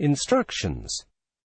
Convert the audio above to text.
Instructions.